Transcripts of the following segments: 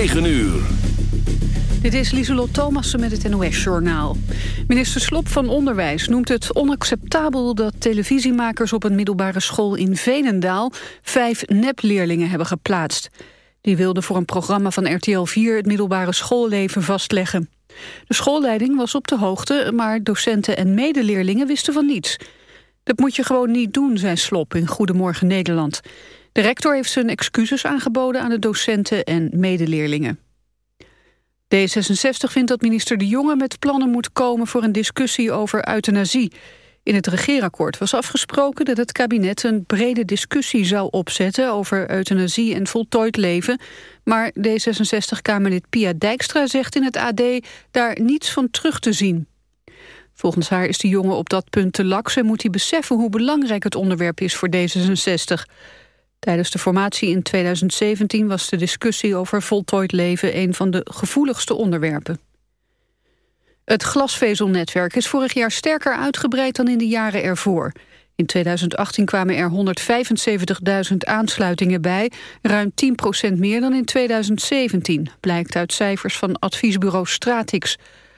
9 uur. Dit is Lieselot Thomassen met het NOS-journaal. Minister Slop van Onderwijs noemt het onacceptabel... dat televisiemakers op een middelbare school in Venendaal... vijf nepleerlingen hebben geplaatst. Die wilden voor een programma van RTL 4 het middelbare schoolleven vastleggen. De schoolleiding was op de hoogte, maar docenten en medeleerlingen wisten van niets. Dat moet je gewoon niet doen, zei Slop in Goedemorgen Nederland. De rector heeft zijn excuses aangeboden aan de docenten en medeleerlingen. D66 vindt dat minister De Jonge met plannen moet komen voor een discussie over euthanasie. In het regeerakkoord was afgesproken dat het kabinet een brede discussie zou opzetten over euthanasie en voltooid leven. Maar D66-Kamerlid Pia Dijkstra zegt in het AD daar niets van terug te zien. Volgens haar is de jongen op dat punt te laks en moet hij beseffen hoe belangrijk het onderwerp is voor D66. Tijdens de formatie in 2017 was de discussie over voltooid leven een van de gevoeligste onderwerpen. Het glasvezelnetwerk is vorig jaar sterker uitgebreid dan in de jaren ervoor. In 2018 kwamen er 175.000 aansluitingen bij, ruim 10% meer dan in 2017, blijkt uit cijfers van adviesbureau Stratix.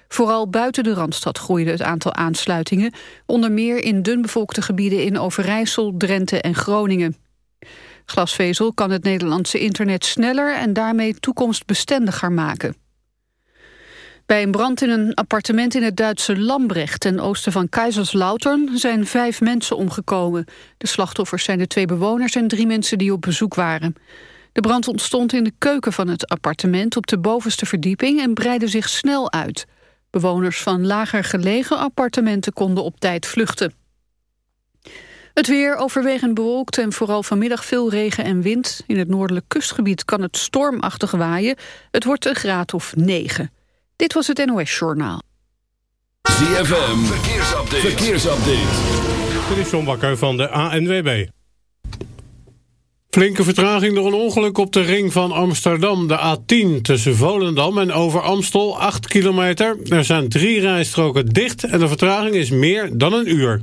Vooral buiten de Randstad groeide het aantal aansluitingen, onder meer in dunbevolkte gebieden in Overijssel, Drenthe en Groningen. Glasvezel kan het Nederlandse internet sneller en daarmee toekomstbestendiger maken. Bij een brand in een appartement in het Duitse Lambrecht... ten oosten van Kaiserslautern zijn vijf mensen omgekomen. De slachtoffers zijn de twee bewoners en drie mensen die op bezoek waren. De brand ontstond in de keuken van het appartement op de bovenste verdieping... en breidde zich snel uit. Bewoners van lager gelegen appartementen konden op tijd vluchten. Het weer overwegend bewolkt en vooral vanmiddag veel regen en wind. In het noordelijk kustgebied kan het stormachtig waaien. Het wordt een graad of 9. Dit was het NOS Journaal. ZFM, verkeersupdate. verkeersupdate. Dit is John Bakker van de ANWB. Flinke vertraging door een ongeluk op de ring van Amsterdam, de A10... tussen Volendam en Over Amstel, 8 kilometer. Er zijn drie rijstroken dicht en de vertraging is meer dan een uur.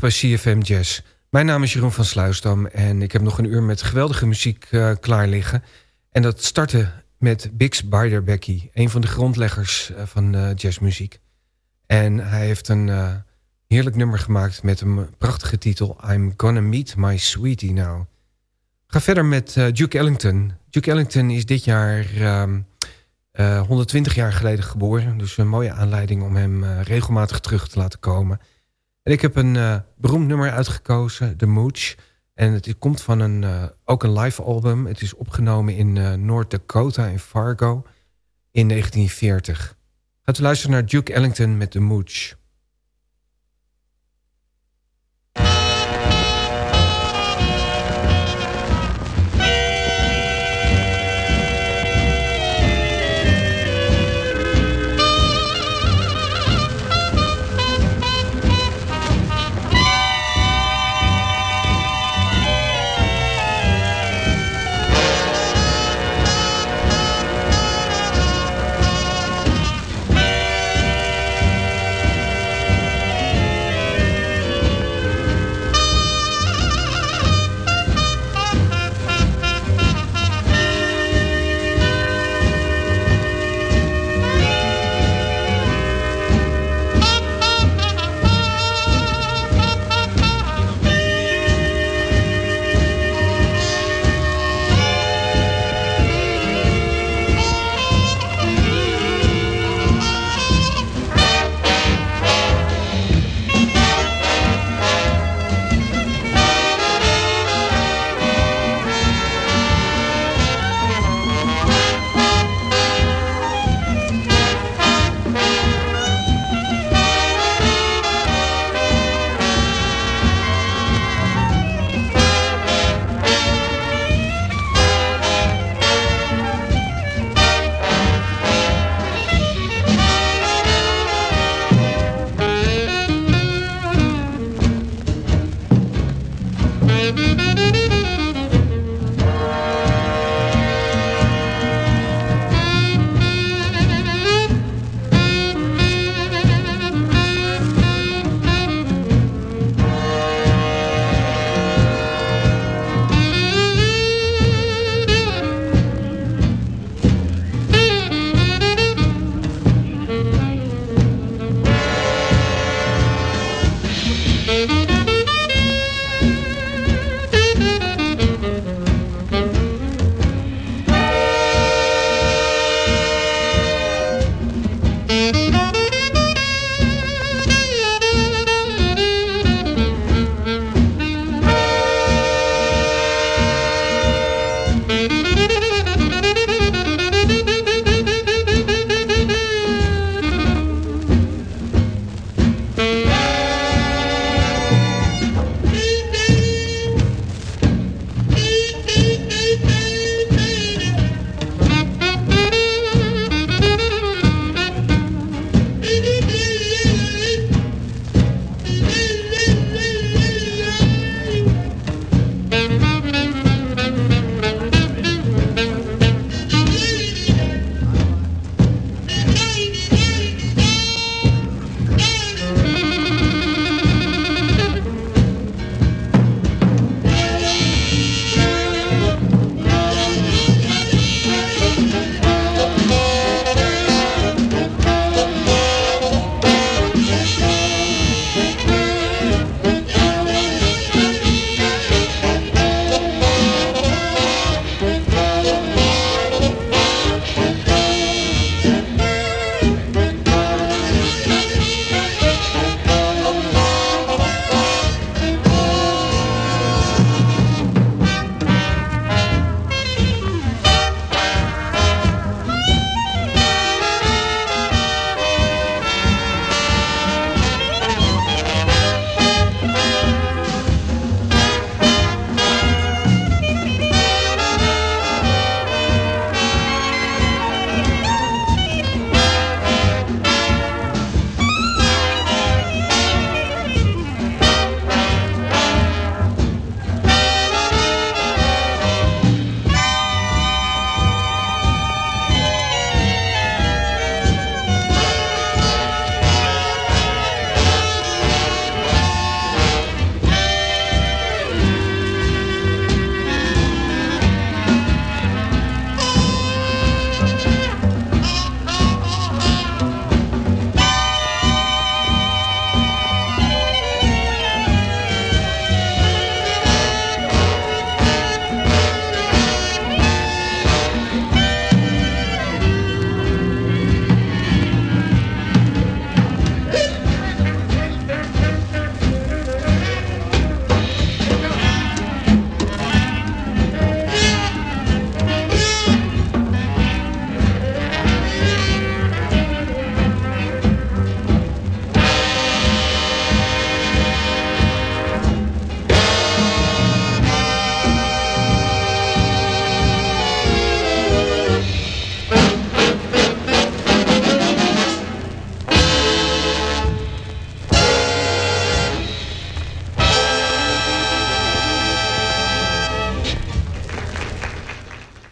Bij CFM Jazz. Mijn naam is Jeroen van Sluisdam en ik heb nog een uur met geweldige muziek uh, klaar liggen. En dat startte met Bix Beiderbecke, een van de grondleggers uh, van uh, jazzmuziek. En hij heeft een heerlijk nummer gemaakt met een prachtige titel... I'm Gonna Meet My Sweetie Now. Ga verder met Duke Ellington. Duke Ellington is dit jaar 120 jaar geleden geboren. Dus een mooie aanleiding om hem regelmatig terug te laten komen... Ik heb een uh, beroemd nummer uitgekozen, The Mooch. En het komt van een, uh, ook een live album. Het is opgenomen in uh, North Dakota, in Fargo, in 1940. Gaat u luisteren naar Duke Ellington met The Mooch.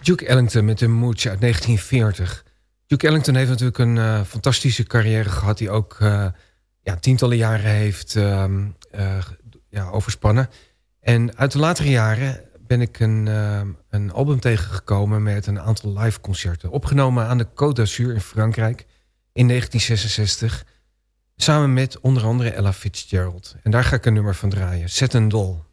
Duke Ellington met de Mooch uit 1940. Duke Ellington heeft natuurlijk een uh, fantastische carrière gehad... die ook uh, ja, tientallen jaren heeft uh, ja, overspannen. En uit de latere jaren ben ik een, een album tegengekomen... met een aantal live concerten. Opgenomen aan de Côte d'Azur in Frankrijk in 1966... samen met onder andere Ella Fitzgerald. En daar ga ik een nummer van draaien. Set een Doll.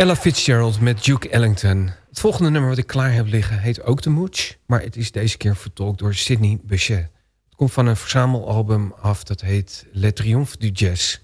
Ella Fitzgerald met Duke Ellington. Het volgende nummer wat ik klaar heb liggen heet ook The Mooch... maar het is deze keer vertolkt door Sidney Bechet. Het komt van een verzamelalbum af dat heet Le Triomphe du Jazz...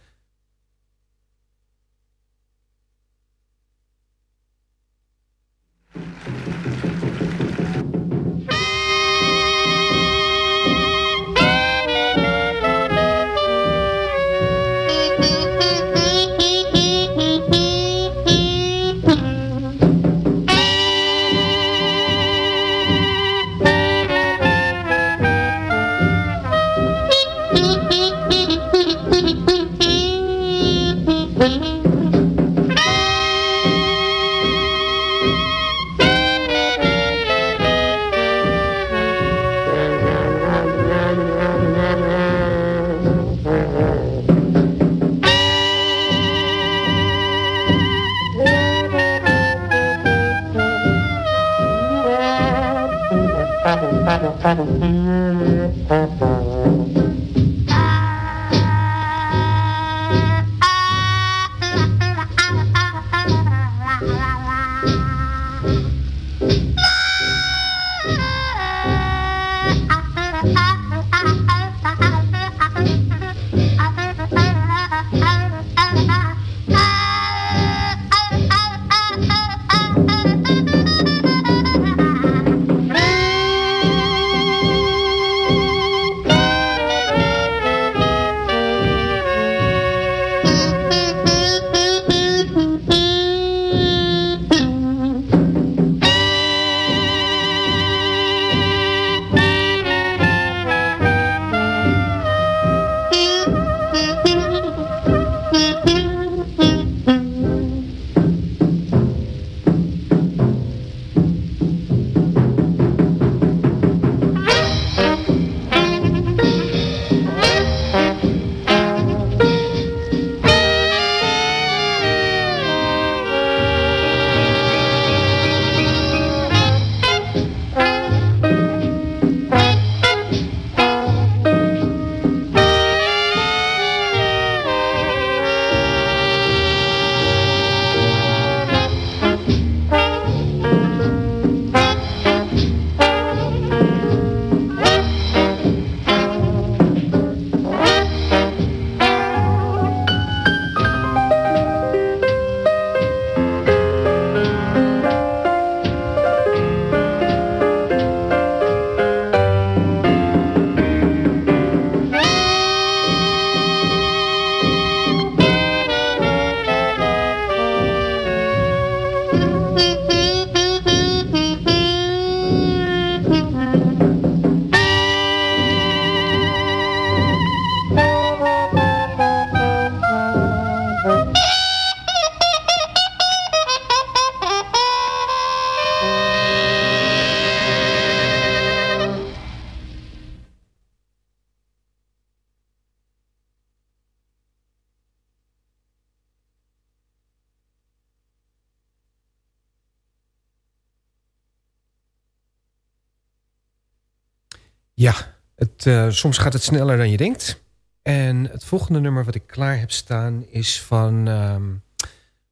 uh, soms gaat het sneller dan je denkt. En het volgende nummer wat ik klaar heb staan is van um,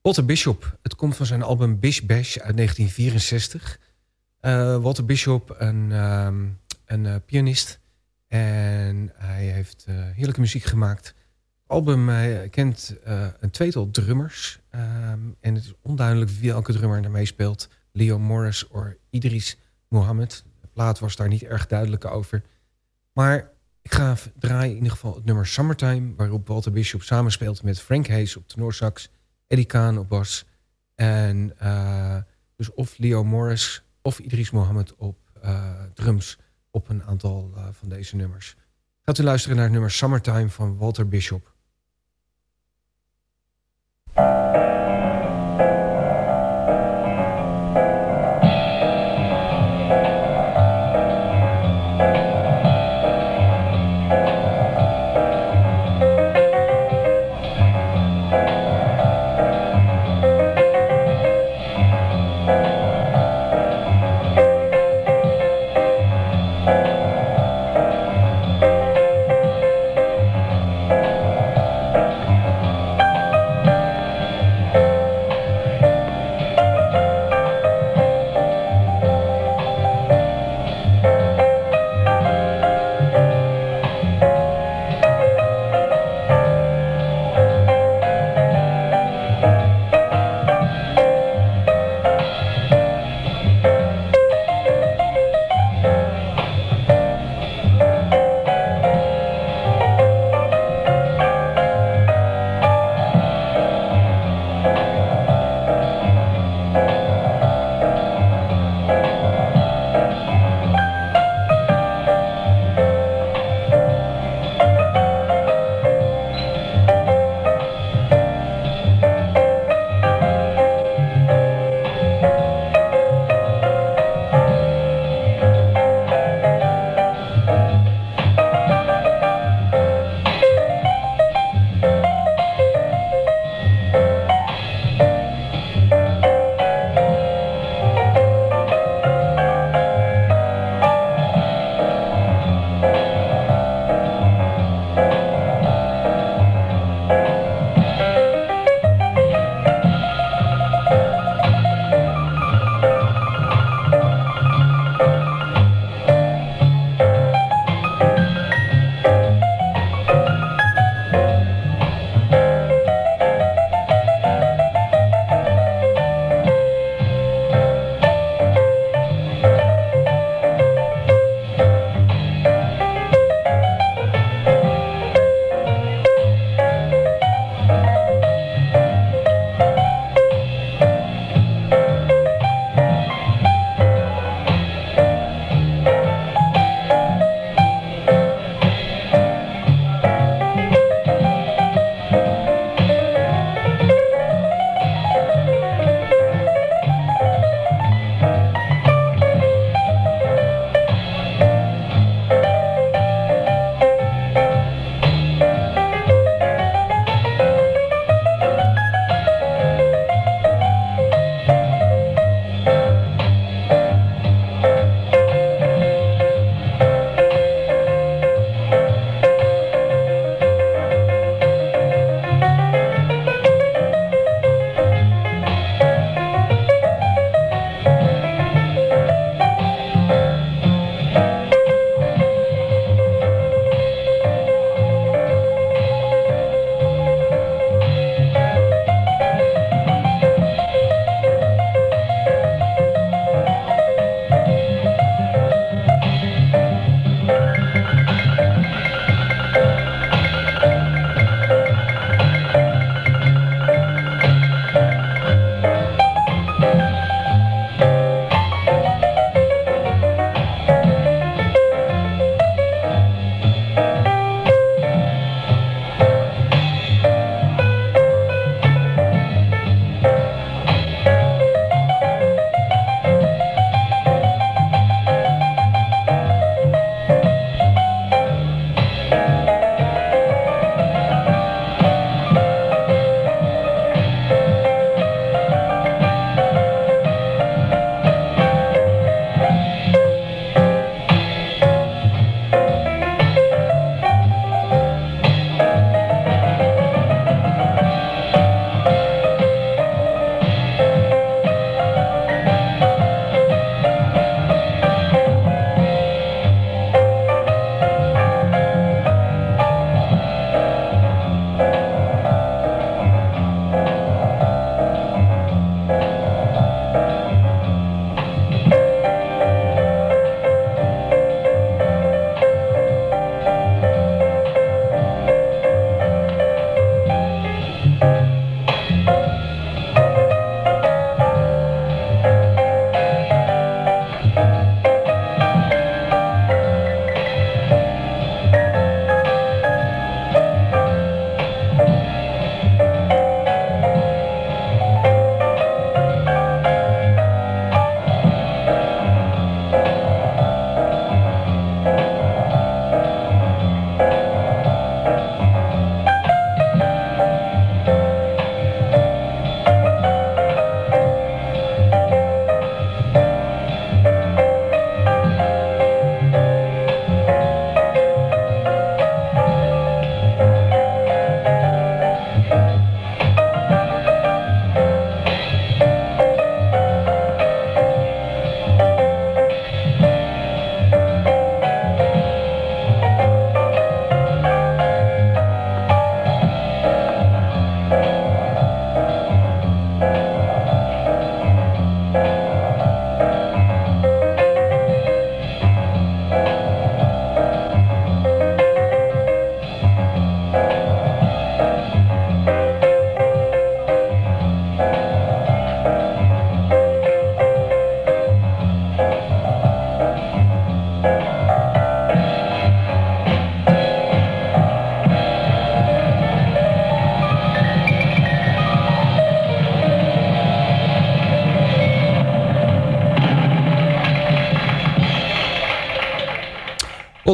Walter Bishop. Het komt van zijn album Bish Bash uit 1964. Uh, Walter Bishop, een, um, een uh, pianist. En hij heeft heerlijke muziek gemaakt. Het album kent een tweetal drummers. Um, en het is onduidelijk wie welke drummer er meespeelt. Leo Morris of Idris Mohammed. De plaat was daar niet erg duidelijk over. Maar ik ga draaien in ieder geval het nummer Summertime... waarop Walter Bishop samenspeelt met Frank Hayes op tenorsax... Eddie Kahn op bas... en uh, dus of Leo Morris of Idris Mohammed op uh, drums... op een aantal uh, van deze nummers. Gaat u luisteren naar het nummer Summertime van Walter Bishop.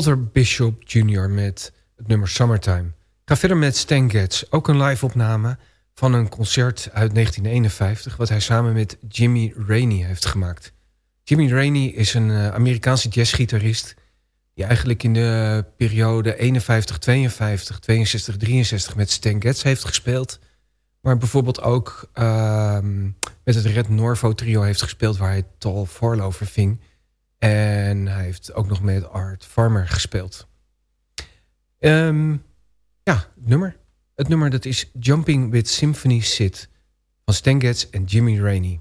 Walter Bishop Jr. met het nummer Summertime. Ga verder met Stan Getz, ook een live opname van een concert uit 1951... wat hij samen met Jimmy Rainey heeft gemaakt. Jimmy Rainey is een uh, Amerikaanse jazzgitarist... die eigenlijk in de periode 51, 52, 62, 63 met Stan Getz heeft gespeeld... maar bijvoorbeeld ook uh, met het Red Norvo trio heeft gespeeld... waar hij Tall Farlow verving... En hij heeft ook nog met Art Farmer gespeeld. Um, ja, het nummer. Het nummer dat is Jumping with Symphony Sid van Stan en Jimmy Rainey.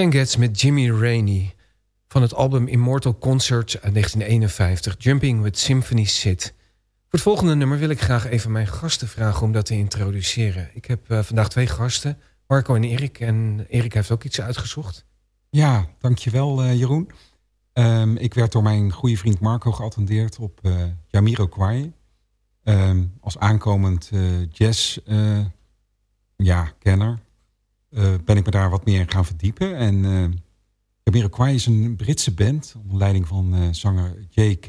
Stan Getz met Jimmy Rainey van het album Immortal Concerts uit 1951, Jumping with Symphony Sid. Voor het volgende nummer wil ik graag even mijn gasten vragen om dat te introduceren. Ik heb uh, vandaag twee gasten, Marco en Erik. En Erik heeft ook iets uitgezocht. Ja, dankjewel uh, Jeroen. Um, ik werd door mijn goede vriend Marco geattendeerd op uh, Jamiro Kwai. Um, als aankomend jazz ja, kenner ben ik me daar wat meer in gaan verdiepen. En uh, Jamiroquai is een Britse band onder leiding van uh, zanger J.K.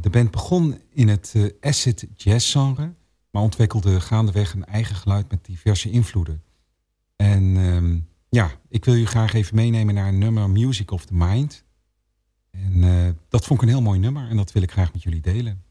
de band begon in het acid jazz genre, maar ontwikkelde gaandeweg een eigen geluid met diverse invloeden. En um, ja, ik wil u graag even meenemen naar een nummer Music of the Mind. En dat vond ik een heel mooi nummer en dat wil ik graag met jullie delen.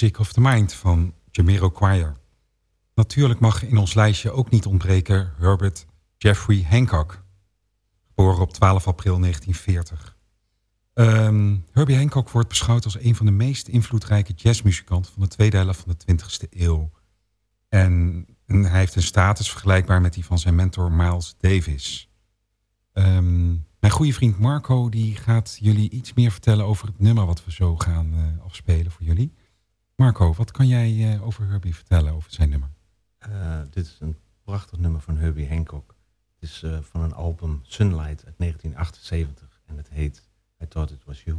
Music of the Mind van Choir. Natuurlijk mag in ons lijstje ook niet ontbreken Herbert Jeffrey Hancock. Geboren op 12 april 1940. Um, Herbie Hancock wordt beschouwd als een van de meest invloedrijke jazzmuzikanten van de tweede helft van de 20e eeuw. En, hij heeft een status vergelijkbaar met die van zijn mentor Miles Davis. Um, mijn goede vriend Marco die gaat jullie iets meer vertellen over het nummer wat we zo gaan uh, afspelen voor jullie. Marco, wat kan jij uh, over Herbie vertellen, over zijn nummer? Uh, dit is een prachtig nummer van Herbie Hancock. Het is van een album Sunlight uit 1978 en het heet I Thought It Was You.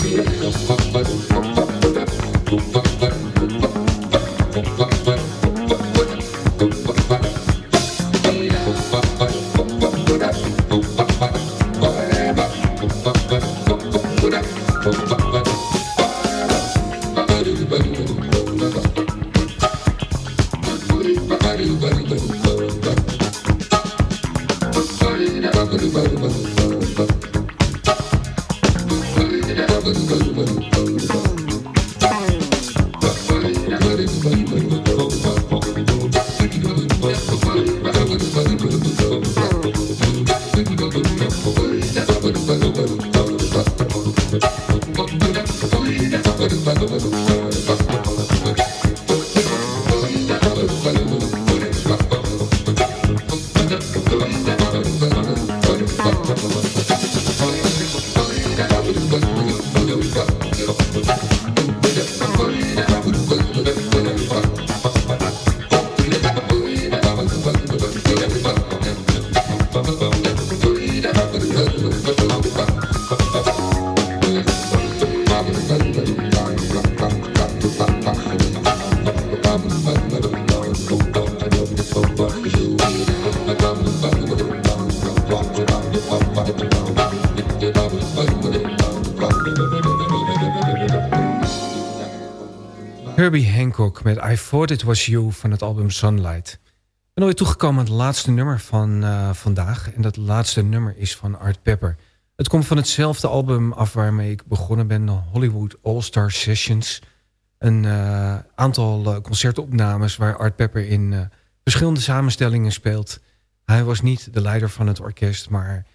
Herbie Hancock met I Thought It Was You van het album Sunlight. Ik ben alweer toegekomen aan het laatste nummer van uh, vandaag. En dat laatste nummer is van Art Pepper. Het komt van hetzelfde album af waarmee ik begonnen ben. Hollywood All-Star Sessions. Een uh, aantal uh, concertopnames waar Art Pepper in verschillende samenstellingen speelt. Hij was niet de leider van het orkest, maar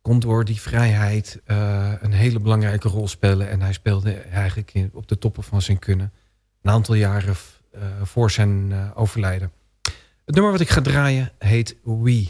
kon door die vrijheid een hele belangrijke rol spelen. En hij speelde eigenlijk op de toppen van zijn kunnen een aantal jaren uh, voor zijn uh, overlijden. Het nummer wat ik ga draaien heet We.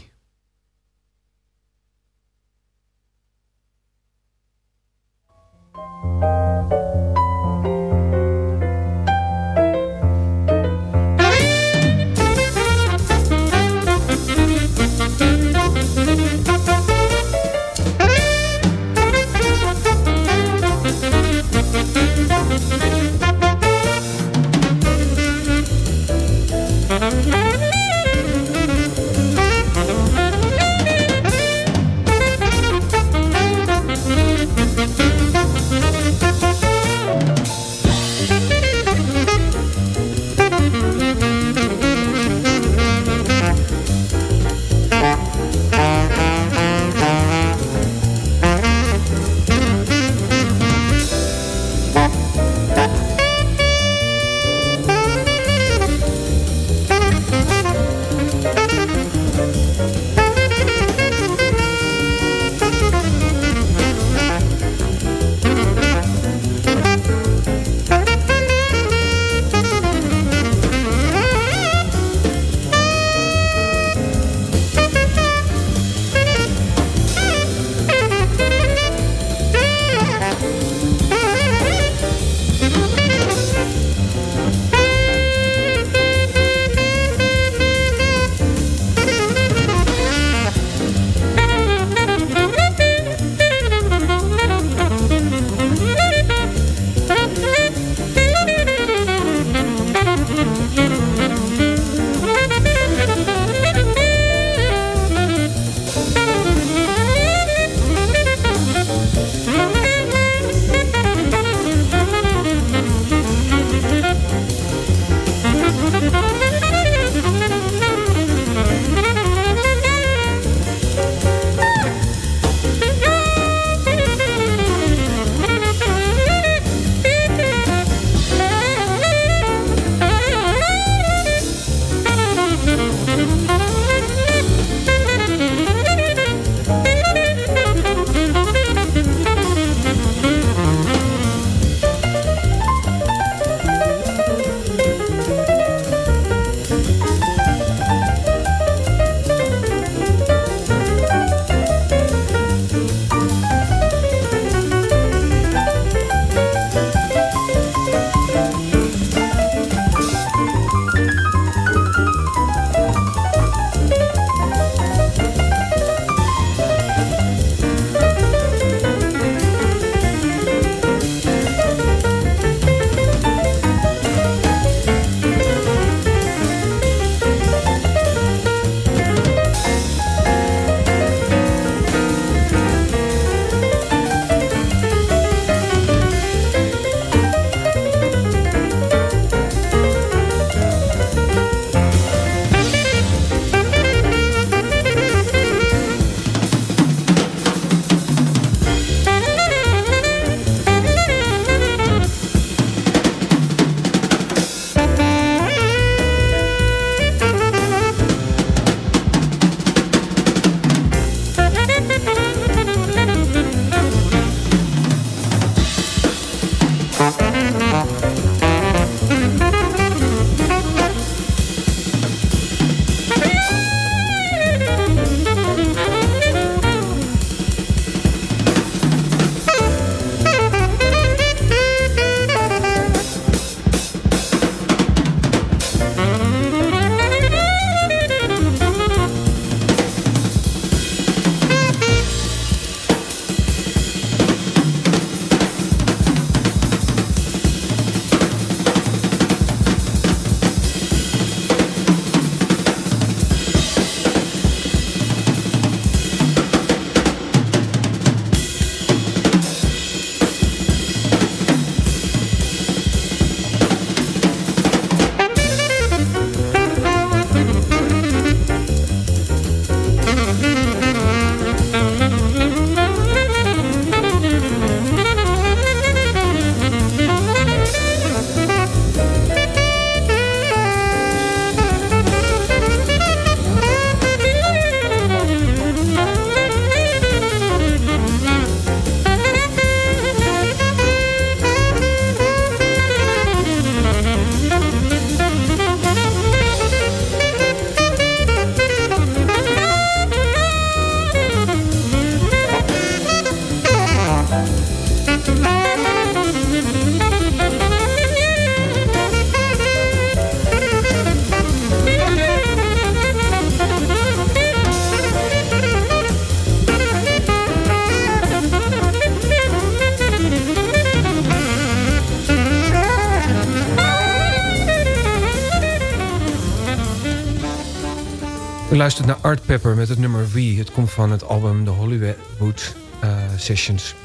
U luistert naar Art Pepper met het nummer V. Het komt van het album The Hollywood uh, Sessions.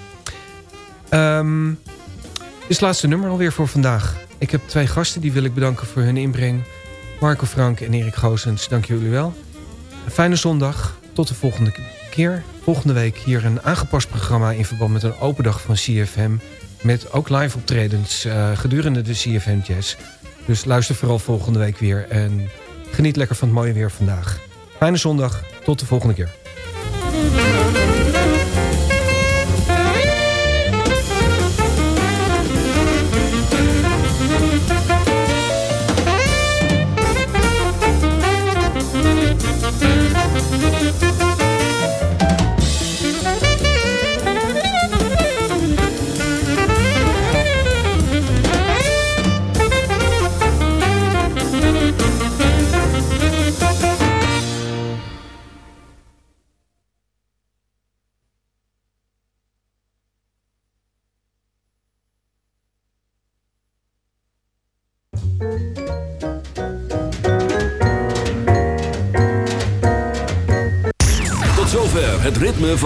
Dit is het laatste nummer alweer voor vandaag. Ik heb twee gasten die wil ik bedanken voor hun inbreng. Marco Frank en Erik Goosens, dank jullie wel. Een fijne zondag. Tot de volgende keer. Volgende week hier een aangepast programma... in verband met een open dag van CFM... met ook live optredens uh, gedurende de CFM Jazz. Dus luister vooral volgende week weer... en geniet lekker van het mooie weer vandaag. Fijne zondag. Tot de volgende keer.